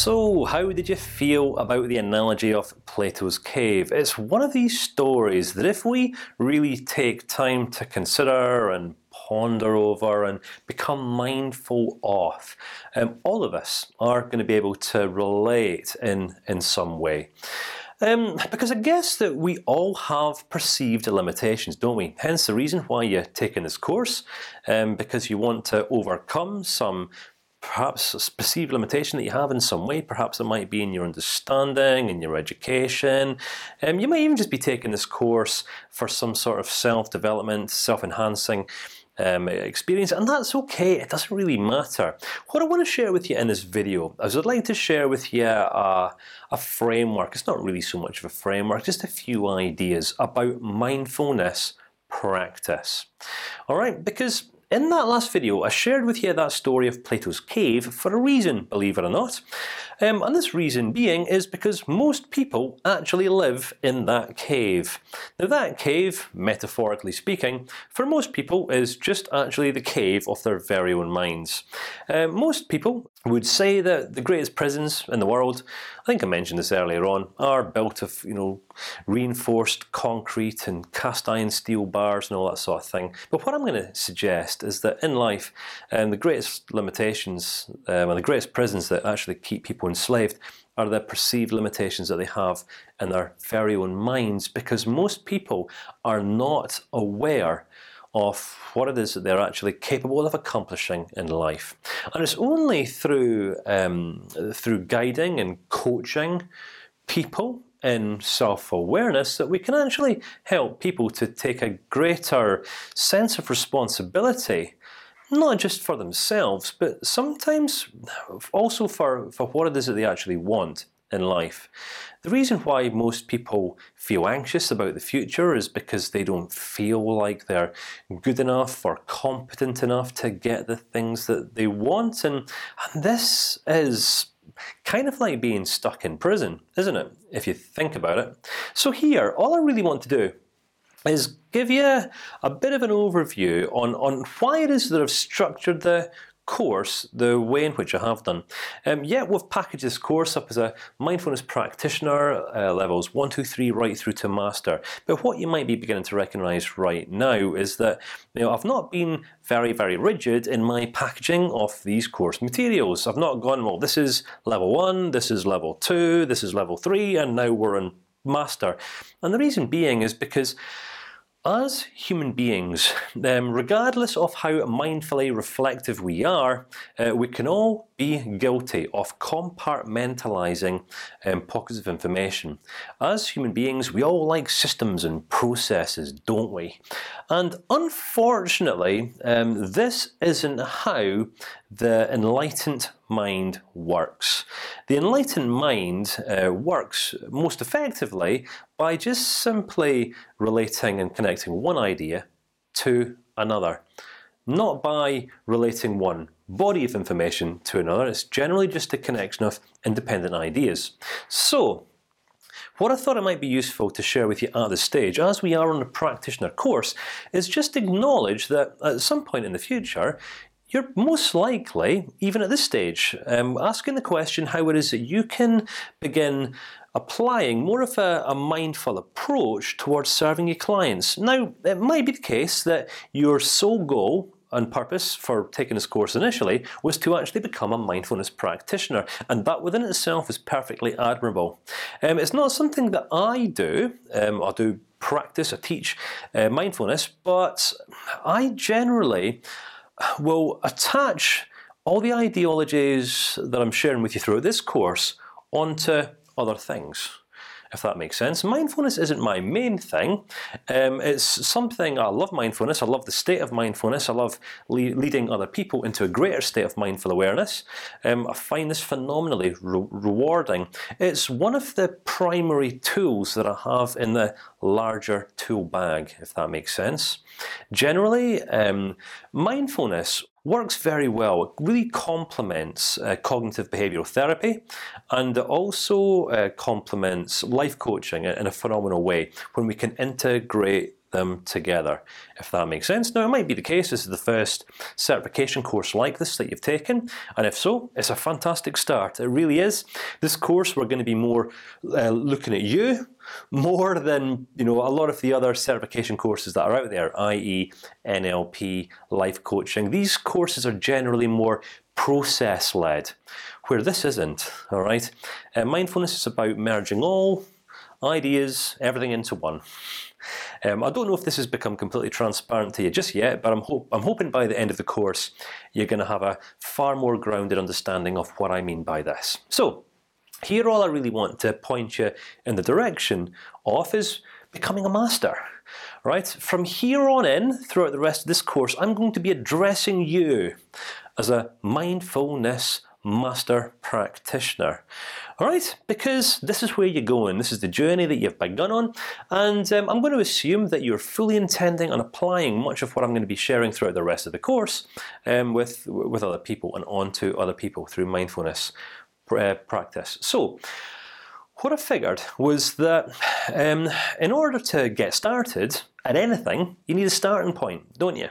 So, how did you feel about the analogy of Plato's cave? It's one of these stories that, if we really take time to consider and ponder over and become mindful of, um, all of us are going to be able to relate in in some way. Um, because I guess that we all have perceived limitations, don't we? Hence the reason why you're taking this course, um, because you want to overcome some perhaps a perceived limitation that you have in some way. Perhaps it might be in your understanding, in your education. Um, you might even just be taking this course for some sort of self-development, self-enhancing. Um, experience, and that's okay. It doesn't really matter. What I want to share with you in this video is I'd like to share with you a, a framework. It's not really so much of a framework, just a few ideas about mindfulness practice. All right, because in that last video, I shared with you that story of Plato's cave for a reason, believe it or not. Um, and this reason being is because most people actually live in that cave. Now, that cave, metaphorically speaking, for most people is just actually the cave of their very own minds. Uh, most people would say that the greatest prisons in the world, I think I mentioned this earlier on, are built of you know reinforced concrete and cast iron steel bars and all that sort of thing. But what I'm going to suggest is that in life, um, the greatest limitations um, and the greatest prisons that actually keep people enslaved are the perceived limitations that they have in their very own minds, because most people are not aware of what it is that they're actually capable of accomplishing in life, and it's only through um, through guiding and coaching people in self-awareness that we can actually help people to take a greater sense of responsibility not just for themselves, but sometimes also for for what it is that they actually want in life. The reason why most people feel anxious about the future is because they don't feel like they're good enough or competent enough to get the things that they want, and, and this is kind of like being stuck in prison, isn't it? If you think about it. So here, all I really want to do is give you a bit of an overview on on why it is that I've structured the course the way in which I have done. Um, we've packaged this course up as a mindfulness practitioner uh, levels one, two, three, right through to master. But what you might be beginning to recognise right now is that you know I've not been very, very rigid in my packaging of these course materials. I've not gone well. This is level one. This is level two. This is level three, and now we're in master. And the reason being is because as human beings, um, regardless of how mindfully reflective we are, uh, we can all be guilty of compartmentalizing um, pockets of information. As human beings, we all like systems and processes, don't we? And unfortunately, um, this isn't how the enlightened mind works. The enlightened mind uh, works most effectively by just simply relating and connecting one idea to another, not by relating one body of information to another. It's generally just a connection of independent ideas. So. What I thought it might be useful to share with you at this stage, as we are on a practitioner course, is just acknowledge that at some point in the future, you're most likely, even at this stage, um, asking the question how it is that you can begin applying more of a, a, mindful approach towards serving your clients. Now, it might be the case that your sole goal and purpose for taking this course initially was to actually become a mindfulness practitioner, and that within itself is perfectly admirable. Um, it's not something that I do. Um, I do practice, I teach uh, mindfulness, but I generally will attach all the ideologies that I'm sharing with you throughout this course onto other things if that makes sense. Mindfulness isn't my main thing. Um, it's something I love. Mindfulness. I love the state of mindfulness. I love le leading other people into a greater state of mindful awareness. Um, I find this phenomenally re rewarding. It's one of the primary tools that I have in the larger tool bag, if that makes sense. Generally, um, mindfulness works very well. It really complements uh, cognitive behavioral therapy, and it also uh, complements life coaching in a phenomenal way when we can integrate them together, if that makes sense. Now, it might be the case this is the first certification course like this that you've taken, and if so, it's a fantastic start. It really is. This course we're going to be more uh, looking at you more than you know a lot of the other certification courses that are out there, i.e., NLP, life coaching. These courses are generally more process led, where this isn't. All right, uh, mindfulness is about merging all ideas, everything into one. Um, I don't know if this has become completely transparent to you just yet, but I'm, ho I'm hoping by the end of the course you're going to have a far more grounded understanding of what I mean by this. So, here, all I really want to point you in the direction of is becoming a master. Right from here on in, throughout the rest of this course, I'm going to be addressing you as a mindfulness master practitioner. All right, because this is where you're going. This is the journey that you've begun on, and um, I'm going to assume that you're fully intending on applying much of what I'm going to be sharing throughout the rest of the course um, with with other people and onto other people through mindfulness uh, practice. So. What I figured was that um, in order to get started at anything, you need a starting point, don't you?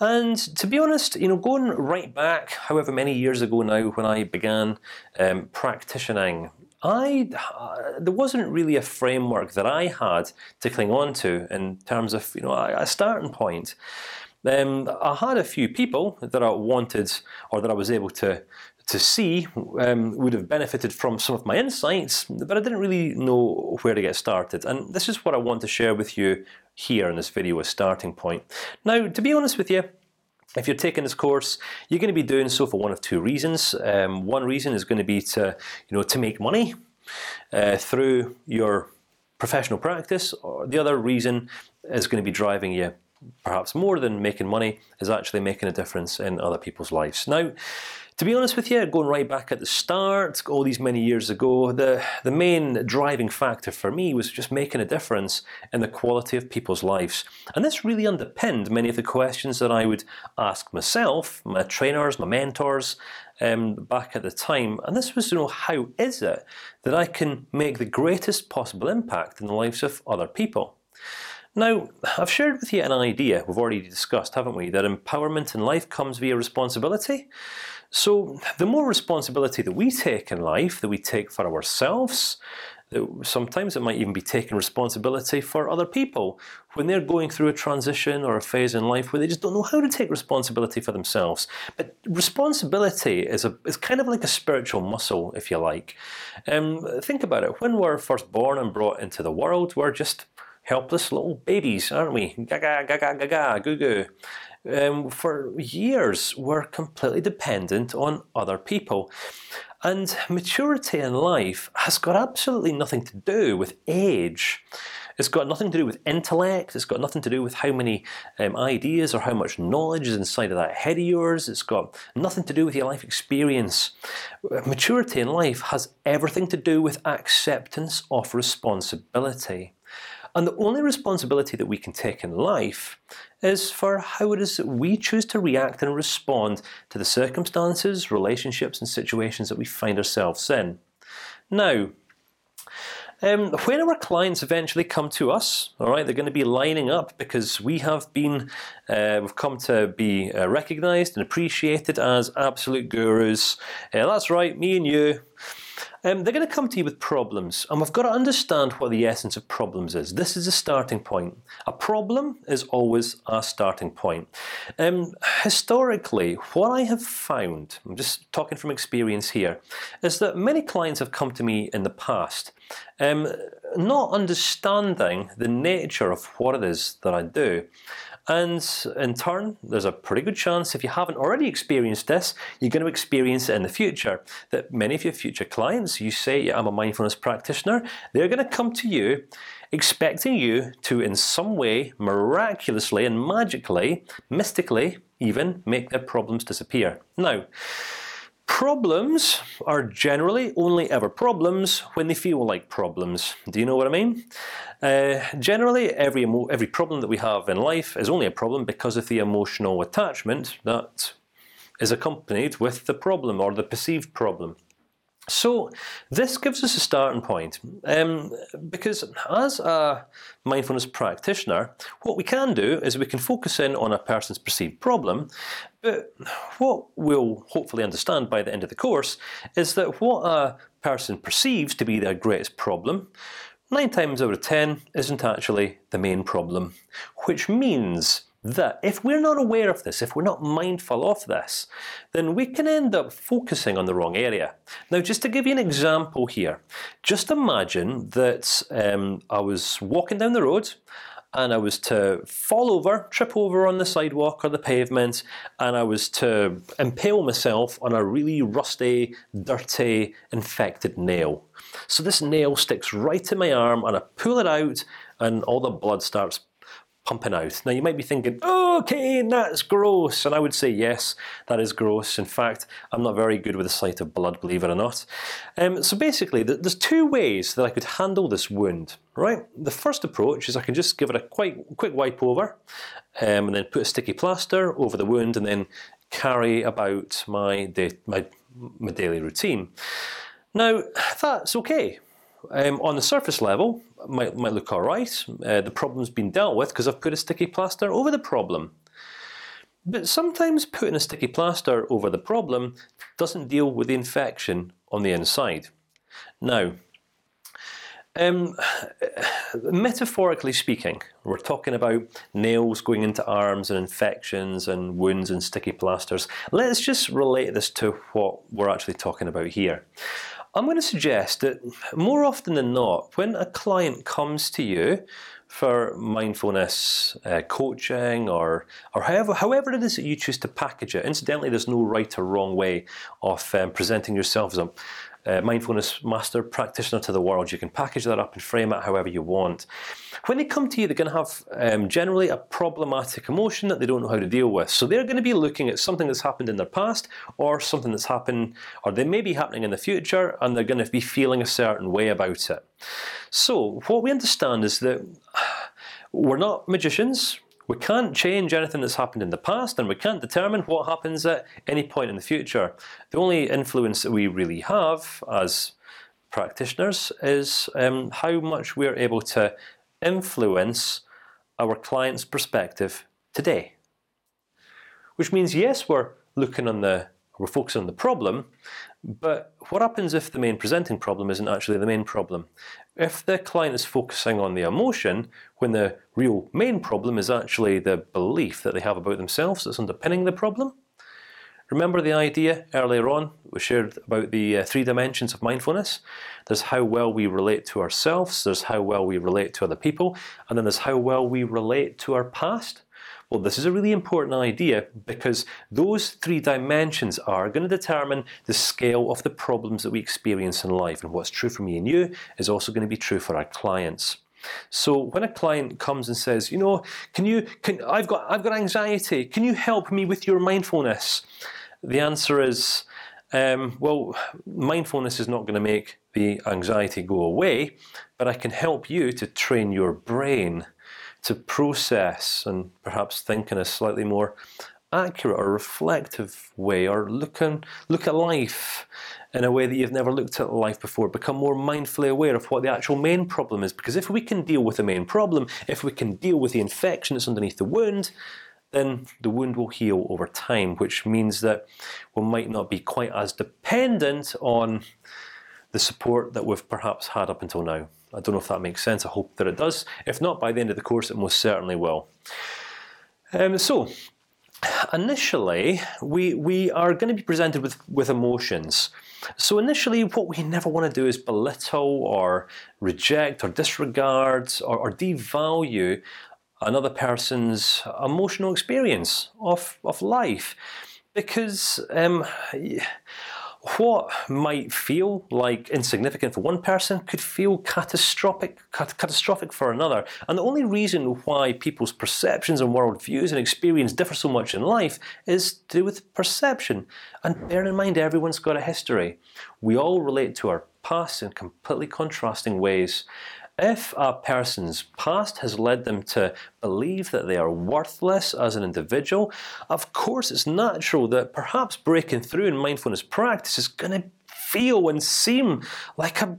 And to be honest, you know, going right back, however many years ago now, when I began um, practicing, I uh, there wasn't really a framework that I had to cling on to in terms of you know a, a starting point. Um, I had a few people that I wanted, or that I was able to to see um, would have benefited from some of my insights, but I didn't really know where to get started. And this is what I want to share with you here in this video, a starting point. Now, to be honest with you, if you're taking this course, you're going to be doing so for one of two reasons. Um, one reason is going to be to, you know, to make money uh, through your professional practice, or the other reason is going to be driving you perhaps more than making money is actually making a difference in other people's lives. Now, to be honest with you, going right back at the start, all these many years ago, the the main driving factor for me was just making a difference in the quality of people's lives, and this really underpinned many of the questions that I would ask myself, my trainers, my mentors, um, back at the time. And this was, you know, how is it that I can make the greatest possible impact in the lives of other people? Now, I've shared with you an idea we've already discussed, haven't we? That empowerment in life comes via responsibility. So the more responsibility that we take in life, that we take for ourselves, sometimes it might even be taking responsibility for other people when they're going through a transition or a phase in life where they just don't know how to take responsibility for themselves. But responsibility is a is kind of like a spiritual muscle, if you like. Um, think about it. When we're first born and brought into the world, we're just helpless little babies, aren't we? Gaga, gaga, gaga, goo goo um, for years were completely dependent on other people. And maturity in life has got absolutely nothing to do with age. It's got nothing to do with intellect. It's got nothing to do with how many um, ideas or how much knowledge is inside of that head of yours. It's got nothing to do with your life experience. Maturity in life has everything to do with acceptance of responsibility. And the only responsibility that we can take in life is for how it is that we choose to react and respond to the circumstances, relationships, and situations that we find ourselves in. Now, um, when our clients eventually come to us, all right, they're going to be lining up because we have been, uh, we've come to be uh, recognised and appreciated as absolute gurus. Uh, that's right, me and you. Um, they're going to come to you with problems, and we've got to understand what the essence of problems is. This is a starting point. A problem is always a starting point. Um, historically, what I have found, I'm just talking from experience here, is that many clients have come to me in the past, um, not understanding the nature of what it is that I do. And in turn, there's a pretty good chance if you haven't already experienced this, you're going to experience it in the future. That many of your future clients, you say, yeah, "I'm a mindfulness practitioner," they're going to come to you expecting you to, in some way, miraculously and magically, mystically, even make their problems disappear. Now. Problems are generally only ever problems when they feel like problems. Do you know what I mean? Uh, generally, every every problem that we have in life is only a problem because of the emotional attachment that is accompanied with the problem or the perceived problem. So this gives us a starting point, um, because as a mindfulness practitioner, what we can do is we can focus in on a person's perceived problem, but what we'll hopefully understand by the end of the course is that what a person perceives to be their greatest problem, nine times out of ten, isn't actually the main problem, which means that if we're not aware of this, if we're not mindful of this, then we can end up focusing on the wrong area. Now, just to give you an example here, just imagine that um, I was walking down the road and I was to fall over, trip over on the sidewalk or the pavement, and I was to impale myself on a really rusty, dirty, infected nail. So this nail sticks right in my arm, and I pull it out, and all the blood starts pumping out. Now you might be thinking, "Okay, that's gross," and I would say, "Yes, that is gross." In fact, I'm not very good with the sight of blood, believe it or not. Um, so basically, there's two ways that I could handle this wound. Right. The first approach is I can just give it a quite quick wipe over, um, and then put a sticky plaster over the wound, and then carry about my my my daily routine. Now that's okay. Um, on the surface level, might might look all right. Uh, the problem's been dealt with because I've put a sticky plaster over the problem. But sometimes putting a sticky plaster over the problem doesn't deal with the infection on the inside. Now, um, metaphorically speaking, we're talking about nails going into arms and infections and wounds and sticky plasters. Let's just relate this to what we're actually talking about here. I'm going to suggest that more often than not, when a client comes to you for mindfulness uh, coaching or or however however it is that you choose to package it. Incidentally, there's no right or wrong way of um, presenting yourself as a uh, mindfulness master practitioner to the world. You can package that up and frame it however you want. When they come to you, they're going to have um, generally a problematic emotion that they don't know how to deal with. So they're going to be looking at something that's happened in their past, or something that's happened, or they may be happening in the future, and they're going to be feeling a certain way about it. So what we understand is that we're not magicians. We can't change anything that's happened in the past, and we can't determine what happens at any point in the future. The only influence that we really have as practitioners is um, how much we're able to influence our client's perspective today. Which means, yes, we're looking on the we're focusing on the problem, but what happens if the main presenting problem isn't actually the main problem? If the client is focusing on the emotion, when the real main problem is actually the belief that they have about themselves that's underpinning the problem. Remember the idea earlier on we shared about the uh, three dimensions of mindfulness. There's how well we relate to ourselves. There's how well we relate to other people, and then there's how well we relate to our past. Well, this is a really important idea because those three dimensions are going to determine the scale of the problems that we experience in life, and what's true for me and you is also going to be true for our clients. So when a client comes and says, you know, can you can I've got I've got anxiety. Can you help me with your mindfulness? The answer is, um, well, mindfulness is not going to make the anxiety go away, but I can help you to train your brain to process and perhaps think in a slightly more accurate or reflective way, or look and look at life in a way that you've never looked at life before. Become more mindfully aware of what the actual main problem is. Because if we can deal with the main problem, if we can deal with the infection that's underneath the wound, then the wound will heal over time, which means that we might not be quite as dependent on the support that we've perhaps had up until now. I don't know if that makes sense. I hope that it does. If not, by the end of the course, it most certainly will. Um, so, initially, we we are going to be presented with with emotions. So initially, what we never want to do is belittle or reject or disregard or, or devalue another person's emotional experience of of life, because um, what might feel like insignificant for one person could feel catastrophic, cat catastrophic for another. And the only reason why people's perceptions and worldviews and experience differ so much in life is to do with perception. And bear in mind, everyone's got a history. We all relate to our past in completely contrasting ways. If a person's past has led them to believe that they are worthless as an individual, of course it's natural that perhaps breaking through in mindfulness practice is going to feel and seem like a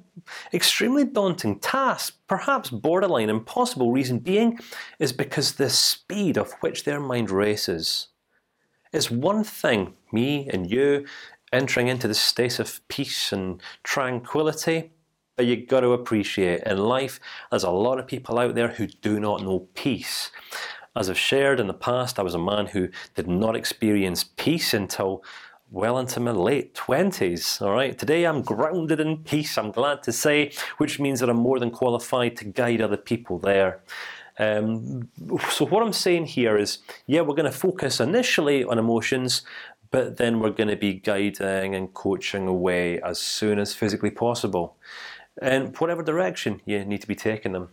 extremely daunting task, perhaps borderline impossible. Reason being is because the speed of which their mind races. is one thing, me and you, entering into the state of peace and tranquility. But you got to appreciate in life, there's a lot of people out there who do not know peace. As I've shared in the past, I was a man who did not experience peace until well into my late twenties. All right, today I'm grounded in peace. I'm glad to say, which means that I'm more than qualified to guide other people there. Um, so what I'm saying here is, yeah, we're going to focus initially on emotions, but then we're going to be guiding and coaching away as soon as physically possible and whatever direction you need to be taking them.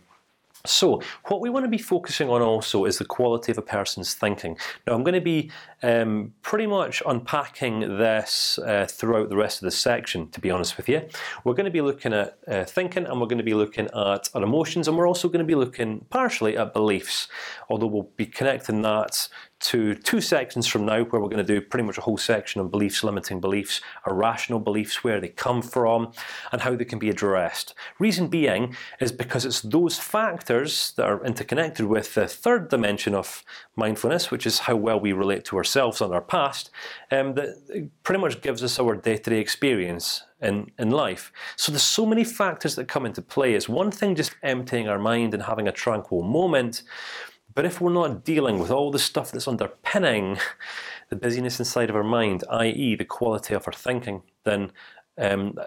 So, what we want to be focusing on also is the quality of a person's thinking. Now, I'm going to be um, pretty much unpacking this uh, throughout the rest of the section. To be honest with you, we're going to be looking at uh, thinking, and we're going to be looking at our emotions, and we're also going to be looking partially at beliefs. Although we'll be connecting that to two sections from now, where we're going to do pretty much a whole section on beliefs, limiting beliefs, irrational beliefs, where they come from, and how they can be addressed. Reason being is because it's those factors that are interconnected with the third dimension of mindfulness, which is how well we relate to ourselves and our past, um, that pretty much gives us our day-to-day -day experience in in life. So there's so many factors that come into play. It's one thing just emptying our mind and having a tranquil moment. But if we're not dealing with all the stuff that's underpinning the busyness inside of our mind, i.e., the quality of our thinking, then um,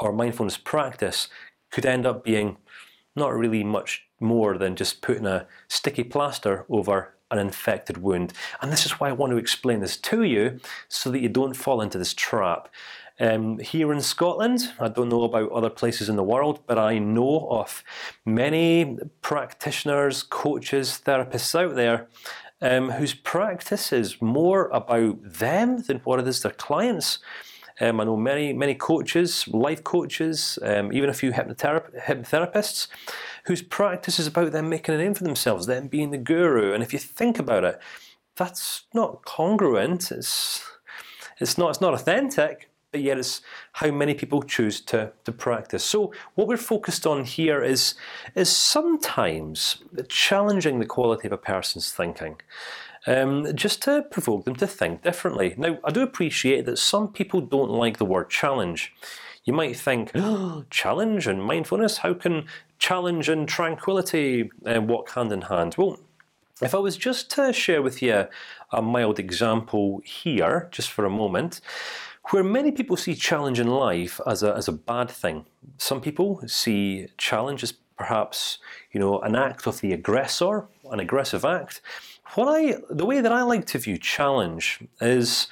our mindfulness practice could end up being not really much more than just putting a sticky plaster over an infected wound. And this is why I want to explain this to you, so that you don't fall into this trap. Um, here in Scotland, I don't know about other places in the world, but I know of many practitioners, coaches, therapists out there um, whose practice is more about them than what it is their clients. Um, I know many many coaches, life coaches, um, even a few hypnotherapists, whose practice is about them making a name for themselves, them being the guru. And if you think about it, that's not congruent. It's it's not it's not authentic but yet it's how many people choose to to practice. So what we're focused on here is is sometimes challenging the quality of a person's thinking. Um, just to provoke them to think differently. Now, I do appreciate that some people don't like the word challenge. You might think, oh, challenge and mindfulness. How can challenge and tranquility uh, walk hand in hand? Well, if I was just to share with you a mild example here, just for a moment, where many people see challenge in life as a as a bad thing. Some people see challenge as perhaps you know an act of the aggressor, an aggressive act. What I the way that I like to view challenge is.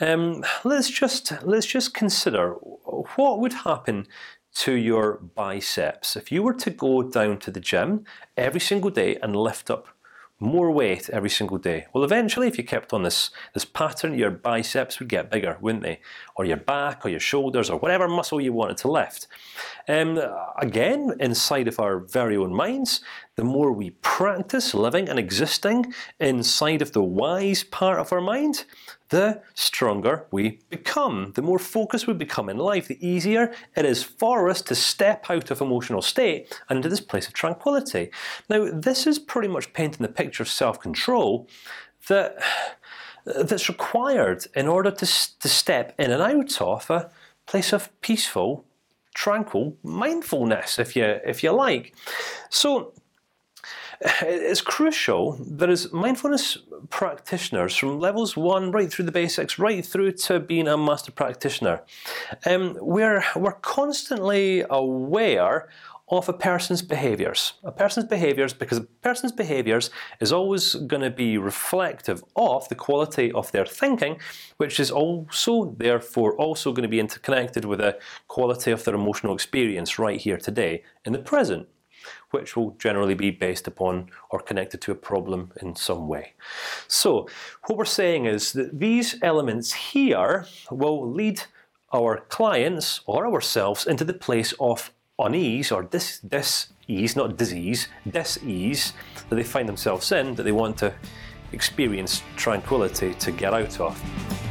Um, let's just let's just consider what would happen to your biceps if you were to go down to the gym every single day and lift up more weight every single day. Well, eventually, if you kept on this this pattern, your biceps would get bigger, wouldn't they? Or your back, or your shoulders, or whatever muscle you wanted to lift. Um, again, inside of our very own minds, the more we practice living and existing inside of the wise part of our mind, the stronger we become. The more focused we become in life, the easier it is for us to step out of emotional state and into this place of tranquility. Now, this is pretty much painting the picture of self-control that that's required in order to to step in and out of a place of peaceful, tranquil mindfulness, if you if you like. So it's crucial that as mindfulness practitioners, from levels one right through the basics, right through to being a master practitioner, um, we're we're constantly aware of a person's behaviors. A person's behaviors, because a person's behaviors is always going to be reflective of the quality of their thinking, which is also therefore also going to be interconnected with the quality of their emotional experience right here today in the present which will generally be based upon or connected to a problem in some way. So what we're saying is that these elements here will lead our clients or ourselves into the place of unease or dis dis ease, not disease, dis ease that they find themselves in that they want to experience tranquility to get out of.